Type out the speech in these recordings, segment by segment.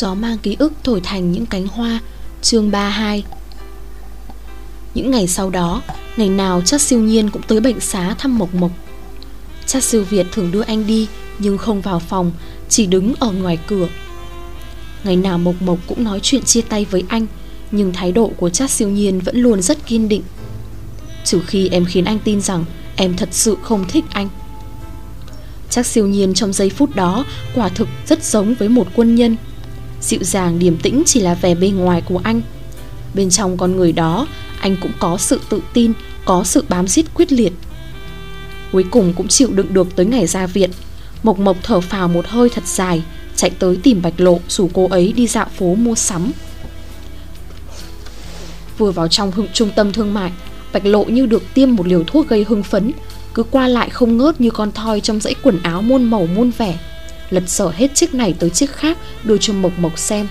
Gió mang ký ức thổi thành những cánh hoa. Chương 32 Những ngày sau đó, Ngày nào chắc siêu nhiên cũng tới bệnh xá thăm Mộc Mộc. Chắc siêu Việt thường đưa anh đi, Nhưng không vào phòng, Chỉ đứng ở ngoài cửa. Ngày nào Mộc Mộc cũng nói chuyện chia tay với anh, Nhưng thái độ của chắc siêu nhiên vẫn luôn rất kiên định. Trừ khi em khiến anh tin rằng Em thật sự không thích anh. Chắc siêu nhiên trong giây phút đó Quả thực rất giống với một quân nhân. Dịu dàng, điềm tĩnh chỉ là vẻ bên ngoài của anh. Bên trong con người đó, Anh cũng có sự tự tin, Có sự bám giết quyết liệt. Cuối cùng cũng chịu đựng được tới ngày ra viện. Mộc Mộc thở phào một hơi thật dài, Chạy tới tìm Bạch Lộ, Rủ cô ấy đi dạo phố mua sắm. Vừa vào trong trung tâm thương mại, Bạch Lộ như được tiêm một liều thuốc gây hưng phấn, Cứ qua lại không ngớt như con thoi trong dãy quần áo muôn màu muôn vẻ. Lật sở hết chiếc này tới chiếc khác, Đưa cho Mộc Mộc xem.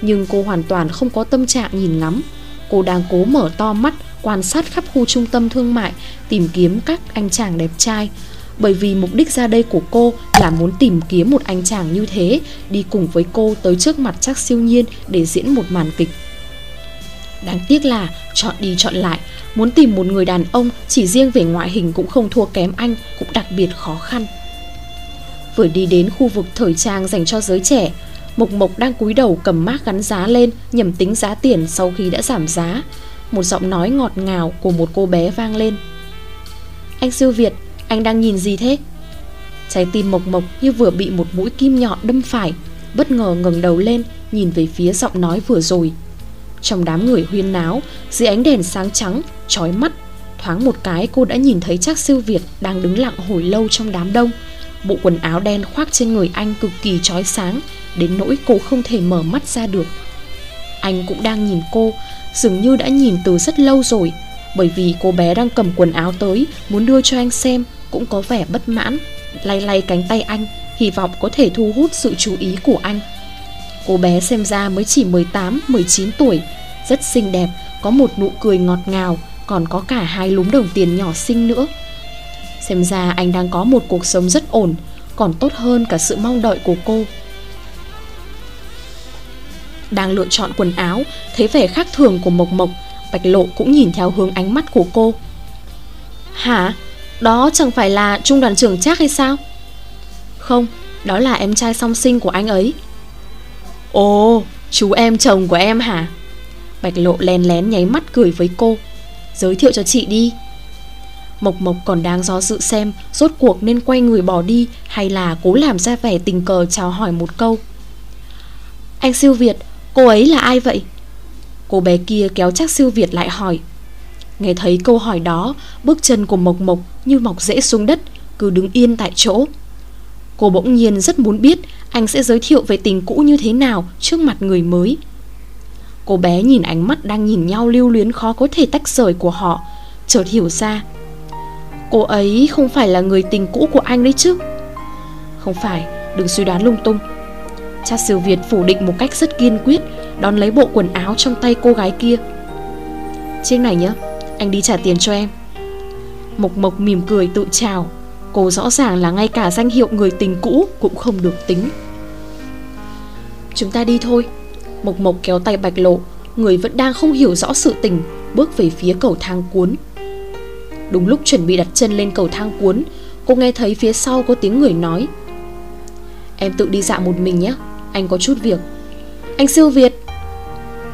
Nhưng cô hoàn toàn không có tâm trạng nhìn ngắm. Cô đang cố mở to mắt, Quan sát khắp khu trung tâm thương mại, Tìm kiếm các anh chàng đẹp trai. Bởi vì mục đích ra đây của cô Là muốn tìm kiếm một anh chàng như thế, Đi cùng với cô tới trước mặt chắc siêu nhiên Để diễn một màn kịch. Đáng tiếc là chọn đi chọn lại, Muốn tìm một người đàn ông Chỉ riêng về ngoại hình cũng không thua kém anh, Cũng đặc biệt khó khăn. Vừa đi đến khu vực thời trang dành cho giới trẻ. Mộc Mộc đang cúi đầu cầm mác gắn giá lên Nhầm tính giá tiền sau khi đã giảm giá. Một giọng nói ngọt ngào của một cô bé vang lên. Anh siêu Việt, anh đang nhìn gì thế? Trái tim Mộc Mộc như vừa bị một mũi kim nhọn đâm phải Bất ngờ ngẩng đầu lên Nhìn về phía giọng nói vừa rồi. Trong đám người huyên náo Dưới ánh đèn sáng trắng, chói mắt Thoáng một cái cô đã nhìn thấy chắc siêu Việt Đang đứng lặng hồi lâu trong đám đông. Bộ quần áo đen khoác trên người anh cực kỳ chói sáng, Đến nỗi cô không thể mở mắt ra được. Anh cũng đang nhìn cô, Dường như đã nhìn từ rất lâu rồi, Bởi vì cô bé đang cầm quần áo tới, Muốn đưa cho anh xem, Cũng có vẻ bất mãn. Lay lay cánh tay anh, Hy vọng có thể thu hút sự chú ý của anh. Cô bé xem ra mới chỉ 18-19 tuổi, Rất xinh đẹp, Có một nụ cười ngọt ngào, Còn có cả hai lúm đồng tiền nhỏ xinh nữa. Xem ra anh đang có một cuộc sống rất ổn Còn tốt hơn cả sự mong đợi của cô Đang lựa chọn quần áo Thấy vẻ khác thường của Mộc Mộc Bạch Lộ cũng nhìn theo hướng ánh mắt của cô Hả? Đó chẳng phải là trung đoàn trưởng chắc hay sao? Không, đó là em trai song sinh của anh ấy Ồ, chú em chồng của em hả? Bạch Lộ len lén nháy mắt cười với cô Giới thiệu cho chị đi Mộc Mộc còn đang do dự xem Rốt cuộc nên quay người bỏ đi Hay là cố làm ra vẻ tình cờ chào hỏi một câu. Anh siêu Việt, Cô ấy là ai vậy? Cô bé kia kéo chắc siêu Việt lại hỏi. Nghe thấy câu hỏi đó, Bước chân của Mộc Mộc như mọc rễ xuống đất, Cứ đứng yên tại chỗ. Cô bỗng nhiên rất muốn biết Anh sẽ giới thiệu về tình cũ như thế nào Trước mặt người mới. Cô bé nhìn ánh mắt đang nhìn nhau lưu luyến khó có thể tách rời của họ, Chợt hiểu ra Cô ấy không phải là người tình cũ của anh đấy chứ? Không phải, Đừng suy đoán lung tung. Cha siêu Việt phủ định một cách rất kiên quyết, Đón lấy bộ quần áo trong tay cô gái kia. Chiếc này nhá, Anh đi trả tiền cho em. Mộc Mộc mỉm cười tự chào. Cô rõ ràng là ngay cả danh hiệu người tình cũ Cũng không được tính. Chúng ta đi thôi. Mộc Mộc kéo tay Bạch Lộ. Người vẫn đang không hiểu rõ sự tình, Bước về phía cầu thang cuốn. Đúng lúc chuẩn bị đặt chân lên cầu thang cuốn, Cô nghe thấy phía sau có tiếng người nói. Em tự đi dạo một mình nhé, Anh có chút việc. Anh siêu Việt.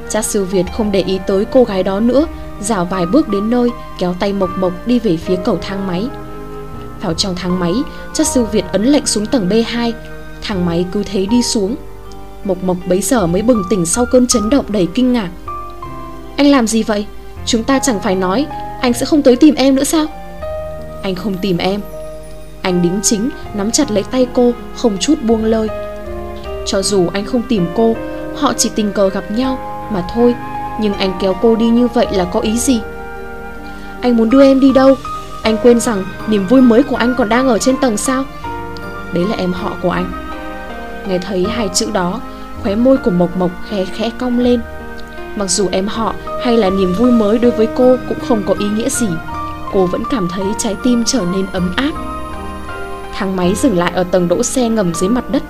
Cha siêu Việt không để ý tới cô gái đó nữa, Dạo vài bước đến nơi, Kéo tay Mộc Mộc đi về phía cầu thang máy. Vào trong thang máy Cha siêu Việt ấn lệnh xuống tầng B2 Thang máy cứ thế đi xuống. Mộc Mộc bấy giờ mới bừng tỉnh sau cơn chấn động đầy kinh ngạc. Anh làm gì vậy? Chúng ta chẳng phải nói anh sẽ không tới tìm em nữa sao? Anh không tìm em. Anh đính chính, Nắm chặt lấy tay cô, Không chút buông lơi. Cho dù anh không tìm cô, Họ chỉ tình cờ gặp nhau Mà thôi. Nhưng anh kéo cô đi như vậy là có ý gì? Anh muốn đưa em đi đâu? Anh quên rằng niềm vui mới của anh còn đang ở trên tầng sao? Đấy là em họ của anh. Nghe thấy hai chữ đó, Khóe môi của Mộc Mộc khẽ khẽ cong lên. Mặc dù em họ hay là niềm vui mới đối với cô cũng không có ý nghĩa gì. Cô vẫn cảm thấy trái tim trở nên ấm áp. Thang máy dừng lại ở tầng đỗ xe ngầm dưới mặt đất.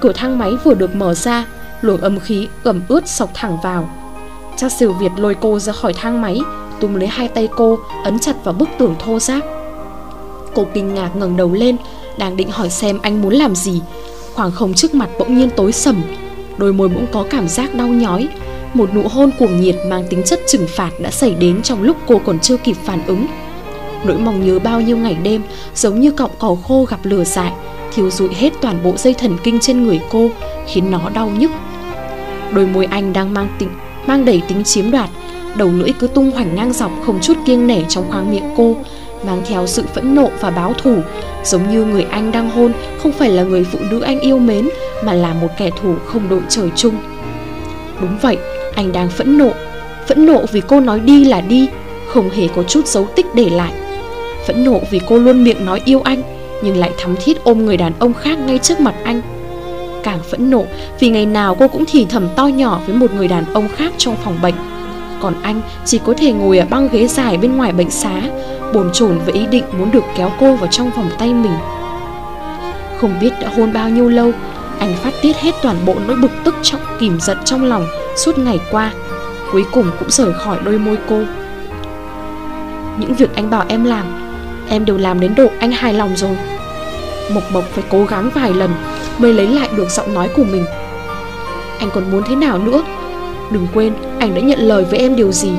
Cửa thang máy vừa được mở ra, Luồng âm khí ẩm ướt sọc thẳng vào. Cha siêu Việt lôi cô ra khỏi thang máy, Túm lấy hai tay cô, Ấn chặt vào bức tường thô ráp. Cô kinh ngạc ngẩng đầu lên, Đang định hỏi xem anh muốn làm gì. Khoảng không trước mặt bỗng nhiên tối sầm, Đôi môi bỗng có cảm giác đau nhói. Một nụ hôn cuồng nhiệt mang tính chất trừng phạt đã xảy đến trong lúc cô còn chưa kịp phản ứng. Nỗi mong nhớ bao nhiêu ngày đêm Giống như cọng cỏ khô gặp lửa dại Thiêu rụi hết toàn bộ dây thần kinh trên người cô Khiến nó đau nhức. Đôi môi anh đang mang tính mang đầy tính chiếm đoạt Đầu lưỡi cứ tung hoành ngang dọc không chút kiêng nể trong khoang miệng cô Mang theo sự phẫn nộ và báo thù Giống như người anh đang hôn không phải là người phụ nữ anh yêu mến Mà là một kẻ thù không đội trời chung. Đúng vậy, anh đang phẫn nộ. Phẫn nộ vì cô nói đi là đi, Không hề có chút dấu tích để lại. Phẫn nộ vì cô luôn miệng nói yêu anh, Nhưng lại thắm thiết ôm người đàn ông khác ngay trước mặt anh. Càng phẫn nộ, vì ngày nào cô cũng thì thầm to nhỏ với một người đàn ông khác trong phòng bệnh. Còn anh chỉ có thể ngồi ở băng ghế dài bên ngoài bệnh xá, Bồn chồn với ý định muốn được kéo cô vào trong vòng tay mình. Không biết đã hôn bao nhiêu lâu, Anh phát tiết hết toàn bộ nỗi bực tức trọng kìm giận trong lòng suốt ngày qua, Cuối cùng cũng rời khỏi đôi môi cô. Những việc anh bảo em làm, Em đều làm đến độ anh hài lòng rồi. Mộc Mộc phải cố gắng vài lần Mới lấy lại được giọng nói của mình. Anh còn muốn thế nào nữa? Đừng quên, anh đã nhận lời với em điều gì?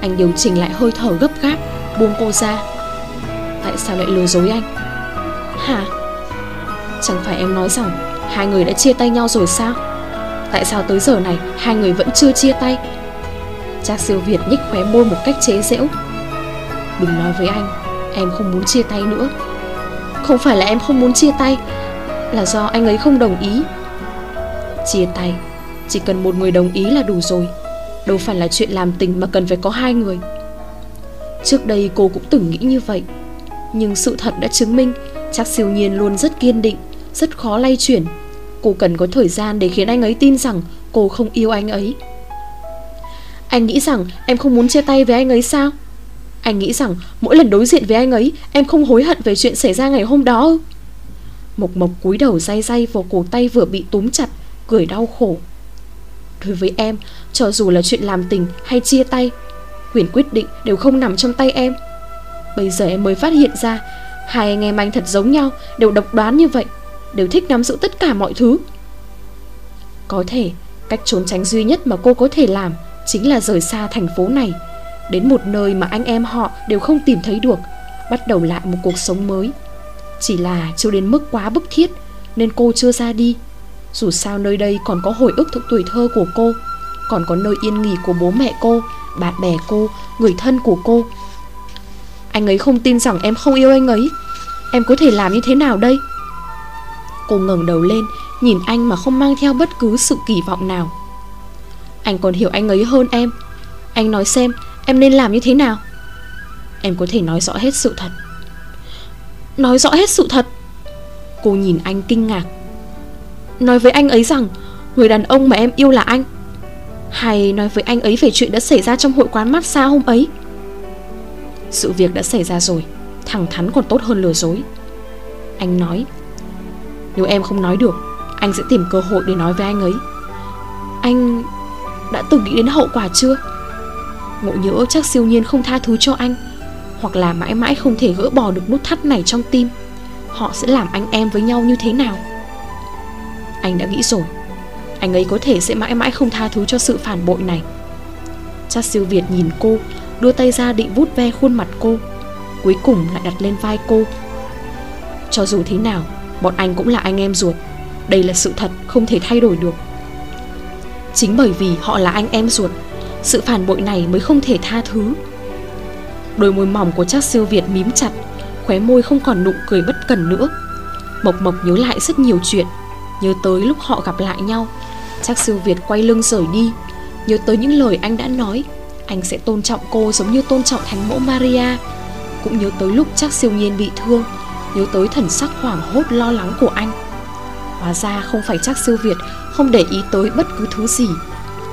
Anh điều chỉnh lại hơi thở gấp gáp, Buông cô ra. Tại sao lại lừa dối anh? Hả? Chẳng phải em nói rằng Hai người đã chia tay nhau rồi sao? Tại sao tới giờ này Hai người vẫn chưa chia tay? Trác siêu Việt nhích khóe môi một cách chế giễu. Đừng nói với anh, Em không muốn chia tay nữa. Không phải là em không muốn chia tay, Là do anh ấy không đồng ý. Chia tay, Chỉ cần một người đồng ý là đủ rồi. Đâu phải là chuyện làm tình mà cần phải có hai người. Trước đây cô cũng từng nghĩ như vậy, Nhưng sự thật đã chứng minh Chắc siêu nhiên luôn rất kiên định, Rất khó lay chuyển. Cô cần có thời gian để khiến anh ấy tin rằng Cô không yêu anh ấy. Anh nghĩ rằng em không muốn chia tay với anh ấy sao? Anh nghĩ rằng mỗi lần đối diện với anh ấy, Em không hối hận về chuyện xảy ra ngày hôm đó Mộc Mộc cúi đầu day day vào cổ tay vừa bị túm chặt, Cười đau khổ. Đối với em, Cho dù là chuyện làm tình hay chia tay, Quyền quyết định đều không nằm trong tay em. Bây giờ em mới phát hiện ra, Hai anh em anh thật giống nhau, Đều độc đoán như vậy. Đều thích nắm giữ tất cả mọi thứ. Có thể, Cách trốn tránh duy nhất mà cô có thể làm Chính là rời xa thành phố này, Đến một nơi mà anh em họ đều không tìm thấy được, Bắt đầu lại một cuộc sống mới. Chỉ là chưa đến mức quá bức thiết, Nên cô chưa ra đi. Dù sao nơi đây còn có hồi ức thuộc tuổi thơ của cô, Còn có nơi yên nghỉ của bố mẹ cô, Bạn bè cô, Người thân của cô. Anh ấy không tin rằng em không yêu anh ấy. Em có thể làm như thế nào đây? Cô ngẩng đầu lên, Nhìn anh mà không mang theo bất cứ sự kỳ vọng nào. Anh còn hiểu anh ấy hơn em. Anh nói xem, Em nên làm như thế nào? Em có thể nói rõ hết sự thật. Nói rõ hết sự thật. Cô nhìn anh kinh ngạc. Nói với anh ấy rằng, Người đàn ông mà em yêu là anh. Hay nói với anh ấy về chuyện đã xảy ra trong hội quán massage hôm ấy? Sự việc đã xảy ra rồi, Thẳng thắn còn tốt hơn lừa dối. Anh nói nếu em không nói được, Anh sẽ tìm cơ hội để nói với anh ấy. Anh đã từng nghĩ đến hậu quả chưa? Ngộ nhỡ chắc siêu nhiên không tha thứ cho anh, Hoặc là mãi mãi không thể gỡ bỏ được nút thắt này trong tim, Họ sẽ làm anh em với nhau như thế nào? Anh đã nghĩ rồi, Anh ấy có thể sẽ mãi mãi không tha thứ cho sự phản bội này. Chắc siêu Việt nhìn cô, Đưa tay ra định vút ve khuôn mặt cô, Cuối cùng lại đặt lên vai cô. Cho dù thế nào Bọn anh cũng là anh em ruột. Đây là sự thật, không thể thay đổi được. Chính bởi vì họ là anh em ruột, Sự phản bội này mới không thể tha thứ. Đôi môi mỏng của chắc siêu Việt mím chặt, Khóe môi không còn nụ cười bất cần nữa. Mộc Mộc nhớ lại rất nhiều chuyện. Nhớ tới lúc họ gặp lại nhau Chắc siêu Việt quay lưng rời đi. Nhớ tới những lời anh đã nói, Anh sẽ tôn trọng cô giống như tôn trọng thánh mẫu Maria. Cũng nhớ tới lúc chắc siêu nhiên bị thương Nhớ tới thần sắc hoảng hốt lo lắng của anh. Hóa ra không phải chắc siêu Việt Không để ý tới bất cứ thứ gì,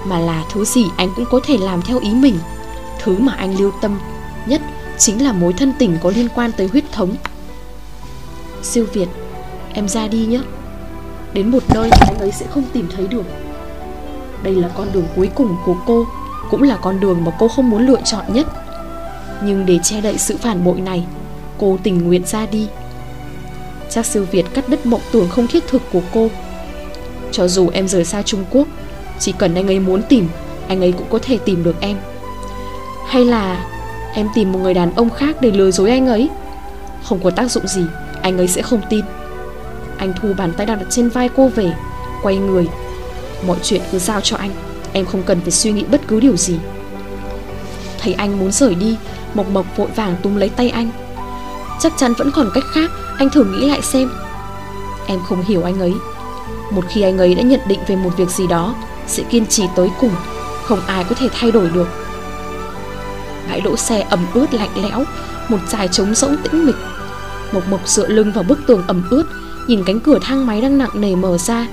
Mà là thứ gì anh cũng có thể làm theo ý mình. Thứ mà anh lưu tâm nhất Chính là mối thân tình có liên quan tới huyết thống. Siêu Việt, Em ra đi nhé. Đến một nơi mà anh ấy sẽ không tìm thấy được. Đây là con đường cuối cùng của cô, Cũng là con đường mà cô không muốn lựa chọn nhất. Nhưng để che đậy sự phản bội này, Cô tình nguyện ra đi. Chắc siêu Việt cắt đứt mộng tưởng không thiết thực của cô. Cho dù em rời xa Trung Quốc, Chỉ cần anh ấy muốn tìm, Anh ấy cũng có thể tìm được em. Hay là Em tìm một người đàn ông khác để lừa dối anh ấy? Không có tác dụng gì, Anh ấy sẽ không tin. Anh thu bàn tay đang đặt trên vai cô về, Quay người. Mọi chuyện cứ giao cho anh, Em không cần phải suy nghĩ bất cứ điều gì. Thấy anh muốn rời đi, Mộc Mộc vội vàng túm lấy tay anh. Chắc chắn vẫn còn cách khác anh thử nghĩ lại xem. Em không hiểu anh ấy. Một khi anh ấy đã nhận định về một việc gì đó Sẽ kiên trì tới cùng, Không ai có thể thay đổi được. Bãi đỗ xe ẩm ướt lạnh lẽo, Một dài trống rỗng tĩnh mịch. Mộc Mộc dựa lưng vào bức tường ẩm ướt, Nhìn cánh cửa thang máy đang nặng nề mở ra.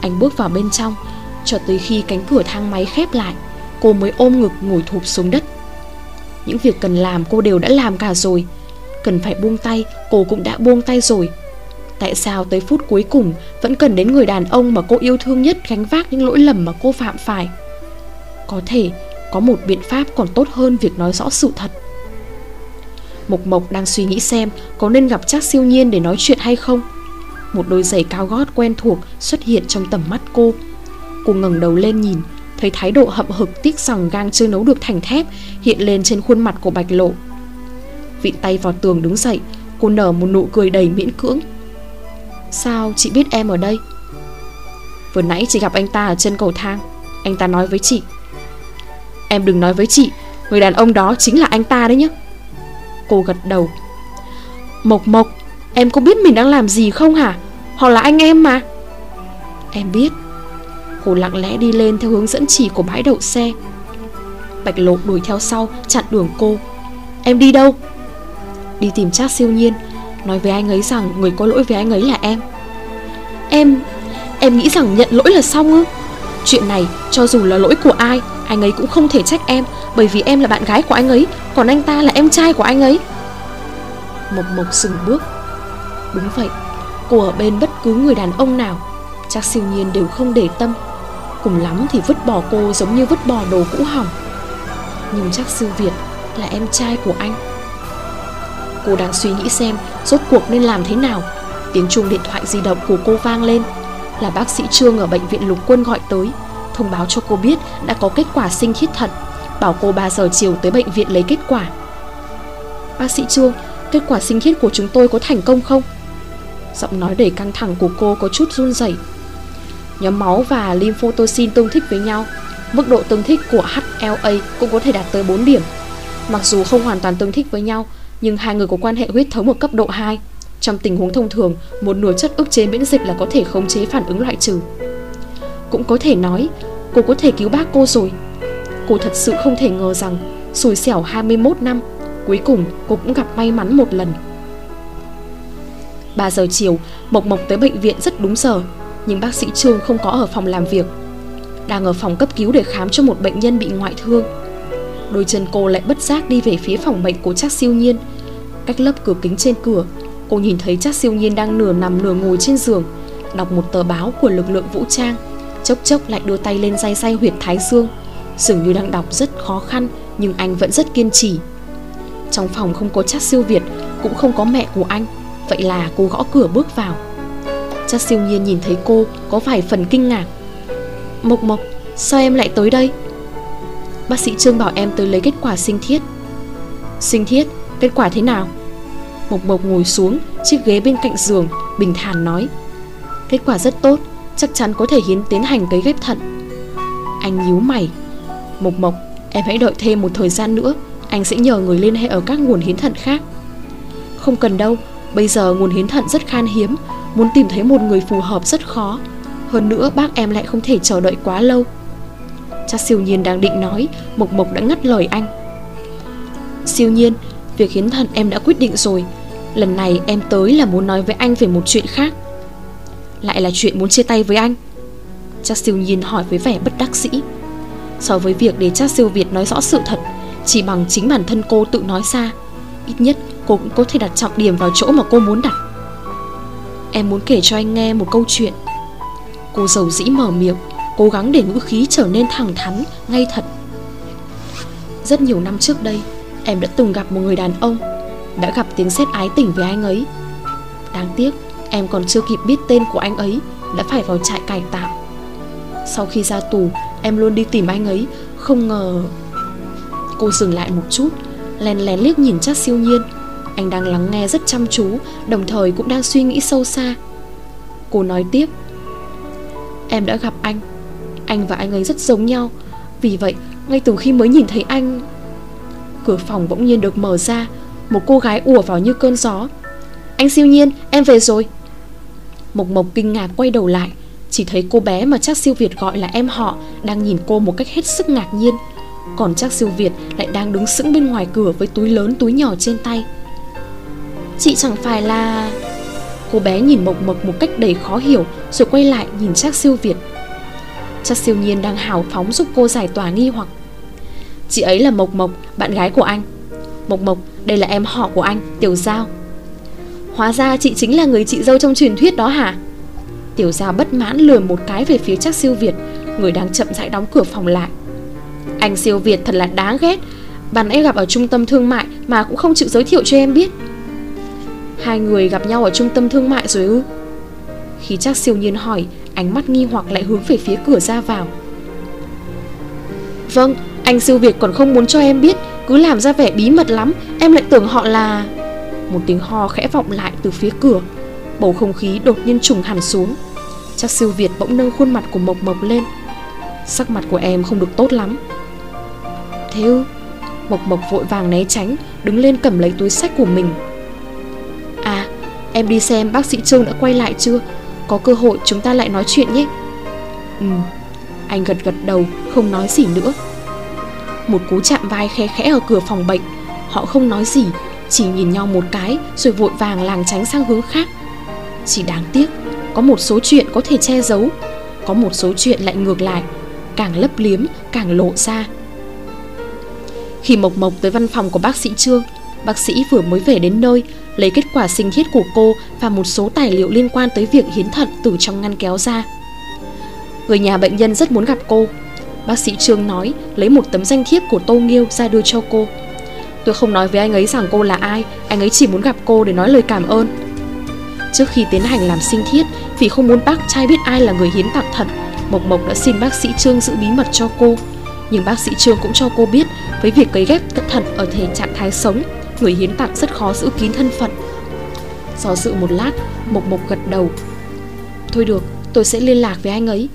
Anh bước vào bên trong, Cho tới khi cánh cửa thang máy khép lại, Cô mới ôm ngực ngồi thụp xuống đất. Những việc cần làm cô đều đã làm cả rồi. Cần phải buông tay, Cô cũng đã buông tay rồi. Tại sao tới phút cuối cùng Vẫn cần đến người đàn ông mà cô yêu thương nhất Gánh vác những lỗi lầm mà cô phạm phải? Có thể có một biện pháp còn tốt hơn việc nói rõ sự thật. Mộc Mộc đang suy nghĩ xem Có nên gặp chắc siêu nhiên để nói chuyện hay không. Một đôi giày cao gót quen thuộc Xuất hiện trong tầm mắt cô. Cô ngẩng đầu lên nhìn, Thấy thái độ hậm hực tiếc rằng gang chưa nấu được thành thép Hiện lên trên khuôn mặt của Bạch Lộ. Vịn tay vào tường đứng dậy. Cô nở một nụ cười đầy miễn cưỡng. Sao chị biết em ở đây? Vừa nãy chị gặp anh ta ở chân cầu thang. Anh ta nói với chị. Em đừng nói với chị, Người đàn ông đó chính là anh ta đấy nhé Cô gật đầu. Mộc Mộc, Em có biết mình đang làm gì không hả? Họ là anh em mà. Em biết. Cô lặng lẽ đi lên theo hướng dẫn chỉ của bãi đậu xe. Bạch lộ đuổi theo sau, Chặn đường cô. Em đi đâu? Đi tìm Trác siêu nhiên, Nói với anh ấy rằng người có lỗi với anh ấy là em. Em Em nghĩ rằng nhận lỗi là xong ư? Chuyện này, cho dù là lỗi của ai, Anh ấy cũng không thể trách em, Bởi vì em là bạn gái của anh ấy, Còn anh ta là em trai của anh ấy. Mộc Mộc sừng bước. Đúng vậy Cô ở bên bất cứ người đàn ông nào Chắc siêu nhiên đều không để tâm. Cùng lắm thì vứt bỏ cô giống như vứt bỏ đồ cũ hỏng. Nhưng chắc Siêu Việt là em trai của anh. Cô đang suy nghĩ xem Rốt cuộc nên làm thế nào Tiếng chuông điện thoại di động của cô vang lên Là bác sĩ Trương ở bệnh viện lục quân gọi tới, Thông báo cho cô biết đã có kết quả sinh thiết thận Bảo cô 3 giờ chiều tới bệnh viện lấy kết quả Bác sĩ Trương, Kết quả sinh thiết của chúng tôi có thành công không? Giọng nói đầy căng thẳng của cô có chút run rẩy. Nhóm máu và lymphotoxin tương thích với nhau, Mức độ tương thích của HLA cũng có thể đạt tới 4 điểm Mặc dù không hoàn toàn tương thích với nhau nhưng hai người có quan hệ huyết thống ở cấp độ 2 Trong tình huống thông thường, Một nửa chất ức chế miễn dịch là có thể khống chế phản ứng loại trừ. Cũng có thể nói, Cô có thể cứu bác cô rồi. Cô thật sự không thể ngờ rằng, Xui xẻo 21 năm, Cuối cùng cô cũng gặp may mắn một lần. 3 giờ chiều, Mộc Mộc tới bệnh viện rất đúng giờ, Nhưng bác sĩ Trương không có ở phòng làm việc. Đang ở phòng cấp cứu để khám cho một bệnh nhân bị ngoại thương. Đôi chân cô lại bất giác đi về phía phòng bệnh của Trác siêu nhiên. Cách lớp cửa kính trên cửa. Cô nhìn thấy chắc siêu nhiên đang nửa nằm nửa ngồi trên giường, Đọc một tờ báo của lực lượng vũ trang. Chốc chốc lại đưa tay lên day say huyệt thái dương. Dường như đang đọc rất khó khăn, Nhưng anh vẫn rất kiên trì. Trong phòng không có chắc siêu Việt, Cũng không có mẹ của anh, Vậy là cô gõ cửa bước vào. Chắc siêu nhiên nhìn thấy cô, Có vài phần kinh ngạc. Mộc Mộc, sao em lại tới đây? Bác sĩ Trương bảo em tới lấy kết quả sinh thiết. Sinh thiết? Kết quả thế nào? Mộc Mộc ngồi xuống, Chiếc ghế bên cạnh giường, Bình thản nói. Kết quả rất tốt, Chắc chắn có thể hiến tiến hành cấy ghép thận. Anh nhíu mày. Mộc Mộc, Em hãy đợi thêm một thời gian nữa, Anh sẽ nhờ người liên hệ ở các nguồn hiến thận khác. Không cần đâu, Bây giờ nguồn hiến thận rất khan hiếm, Muốn tìm thấy một người phù hợp rất khó. Hơn nữa bác em lại không thể chờ đợi quá lâu. Cha siêu nhiên đang định nói, Mộc Mộc đã ngắt lời anh. Siêu nhiên Việc hiến thận em đã quyết định rồi. Lần này em tới là muốn nói với anh về một chuyện khác. Lại là chuyện muốn chia tay với anh. Cha siêu nhìn hỏi với vẻ bất đắc sĩ. So với việc để cha siêu Việt nói rõ sự thật, Chỉ bằng chính bản thân cô tự nói ra, Ít nhất cô cũng có thể đặt trọng điểm vào chỗ mà cô muốn đặt. Em muốn kể cho anh nghe một câu chuyện. Cô giàu dĩ mở miệng, Cố gắng để ngữ khí trở nên thẳng thắn, Ngay thật. Rất nhiều năm trước đây Em đã từng gặp một người đàn ông, Đã gặp tiếng sét ái tình với anh ấy. Đáng tiếc, em còn chưa kịp biết tên của anh ấy Đã phải vào trại cải tạo. Sau khi ra tù, Em luôn đi tìm anh ấy, Không ngờ Cô dừng lại một chút, Lén lén liếc nhìn chắc siêu nhiên. Anh đang lắng nghe rất chăm chú, Đồng thời cũng đang suy nghĩ sâu xa. Cô nói tiếp, Em đã gặp anh. Anh và anh ấy rất giống nhau. Vì vậy, ngay từ khi mới nhìn thấy anh Cửa phòng bỗng nhiên được mở ra. Một cô gái ùa vào như cơn gió. Anh siêu nhiên, em về rồi. Mộc Mộc kinh ngạc quay đầu lại. Chỉ thấy cô bé mà chắc siêu Việt gọi là em họ Đang nhìn cô một cách hết sức ngạc nhiên. Còn chắc siêu Việt lại đang đứng sững bên ngoài cửa Với túi lớn, túi nhỏ trên tay. Chị chẳng phải là... Cô bé nhìn Mộc Mộc một cách đầy khó hiểu, Rồi quay lại nhìn chắc siêu Việt. Chắc siêu nhiên đang hào phóng giúp cô giải tỏa nghi hoặc. Chị ấy là Mộc Mộc, bạn gái của anh. Mộc Mộc, đây là em họ của anh, Tiểu Giao. Hóa ra chị chính là người chị dâu trong truyền thuyết đó hả? Tiểu Giao bất mãn lườm một cái về phía chắc siêu Việt Người đang chậm rãi đóng cửa phòng lại. Anh siêu Việt thật là đáng ghét. Bạn ấy gặp ở trung tâm thương mại Mà cũng không chịu giới thiệu cho em biết. Hai người gặp nhau ở trung tâm thương mại rồi ư? Khi chắc siêu nhiên hỏi Ánh mắt nghi hoặc lại hướng về phía cửa ra vào. Vâng anh siêu Việt còn không muốn cho em biết, Cứ làm ra vẻ bí mật lắm, Em lại tưởng họ là Một tiếng ho khẽ vọng lại từ phía cửa. Bầu không khí đột nhiên trùng hẳn xuống. Chắc siêu Việt bỗng nâng khuôn mặt của Mộc Mộc lên. Sắc mặt của em không được tốt lắm. Thế ư? Mộc Mộc vội vàng né tránh, Đứng lên cầm lấy túi sách của mình. À em đi xem bác sĩ Trương đã quay lại chưa? Có cơ hội chúng ta lại nói chuyện nhé. Ừ. Anh gật gật đầu, không nói gì nữa. Một cú chạm vai khe khẽ ở cửa phòng bệnh Họ không nói gì, Chỉ nhìn nhau một cái Rồi vội vàng làng tránh sang hướng khác Chỉ đáng tiếc, Có một số chuyện có thể che giấu Có một số chuyện lại ngược lại, Càng lấp liếm, càng lộ ra Khi Mộc Mộc tới văn phòng của bác sĩ Trương, Bác sĩ vừa mới về đến nơi, lấy kết quả sinh thiết của cô và một số tài liệu liên quan tới việc hiến thận từ trong ngăn kéo ra. Người nhà bệnh nhân rất muốn gặp cô. Bác sĩ Trương nói lấy một tấm danh thiếp của Tô Nghiêu ra đưa cho cô. Tôi không nói với anh ấy rằng cô là ai, anh ấy chỉ muốn gặp cô để nói lời cảm ơn. Trước khi tiến hành làm sinh thiết, vì không muốn bác trai biết ai là người hiến tặng thận, Mộc Mộc đã xin bác sĩ Trương giữ bí mật cho cô. Nhưng bác sĩ Trương cũng cho cô biết với việc cấy ghép thận ở thể trạng thái sống Người hiến tặng rất khó giữ kín thân phận Do dự một lát Mộc Mộc gật đầu Thôi được tôi sẽ liên lạc với anh ấy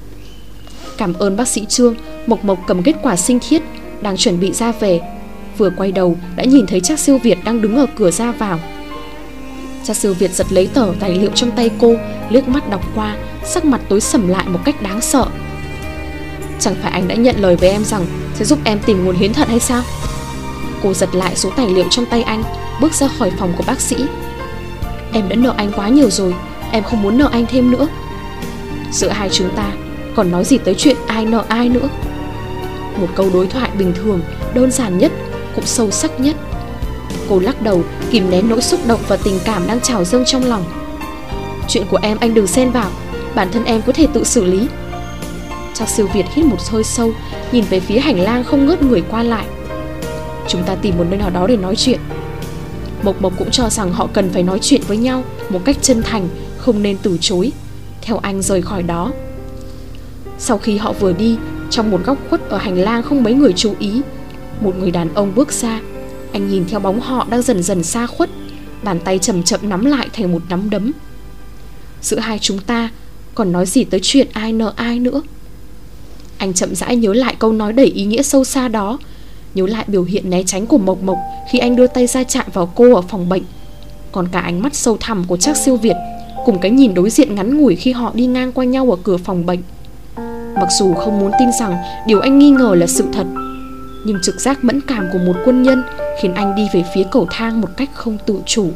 Cảm ơn bác sĩ Trương Mộc Mộc cầm kết quả sinh thiết, Đang chuẩn bị ra về. Vừa quay đầu, đã nhìn thấy Trác siêu Việt đang đứng ở cửa ra vào. Trác siêu Việt giật lấy tờ tài liệu trong tay cô, Liếc mắt đọc qua, Sắc mặt tối sầm lại một cách đáng sợ. Chẳng phải anh đã nhận lời với em rằng Sẽ giúp em tìm nguồn hiến thận hay sao? Cô giật lại số tài liệu trong tay anh, Bước ra khỏi phòng của bác sĩ. Em đã nợ anh quá nhiều rồi, Em không muốn nợ anh thêm nữa. Giữa hai chúng ta, Còn nói gì tới chuyện ai nợ ai nữa? Một câu đối thoại bình thường, Đơn giản nhất, Cũng sâu sắc nhất. Cô lắc đầu, kìm nén nỗi xúc động và tình cảm đang trào dâng trong lòng. Chuyện của em anh đừng xen vào, Bản thân em có thể tự xử lý. Chắc siêu Việt hít một hơi sâu, Nhìn về phía hành lang không ngớt người qua lại. Chúng ta tìm một nơi nào đó để nói chuyện. Mộc Mộc cũng cho rằng họ cần phải nói chuyện với nhau Một cách chân thành, Không nên từ chối. Theo anh rời khỏi đó. Sau khi họ vừa đi trong một góc khuất ở hành lang không mấy người chú ý, Một người đàn ông bước ra. Anh nhìn theo bóng họ đang dần dần xa khuất, Bàn tay chậm chậm nắm lại thành một nắm đấm. Giữa hai chúng ta Còn nói gì tới chuyện ai nợ ai nữa? Anh chậm rãi nhớ lại câu nói đầy ý nghĩa sâu xa đó, Nhớ lại biểu hiện né tránh của Mộc Mộc Khi anh đưa tay ra chạm vào cô ở phòng bệnh. Còn cả ánh mắt sâu thẳm của chắc siêu Việt Cùng cái nhìn đối diện ngắn ngủi khi họ đi ngang qua nhau ở cửa phòng bệnh. Mặc dù không muốn tin rằng điều anh nghi ngờ là sự thật, Nhưng trực giác mẫn cảm của một quân nhân Khiến anh đi về phía cầu thang một cách không tự chủ.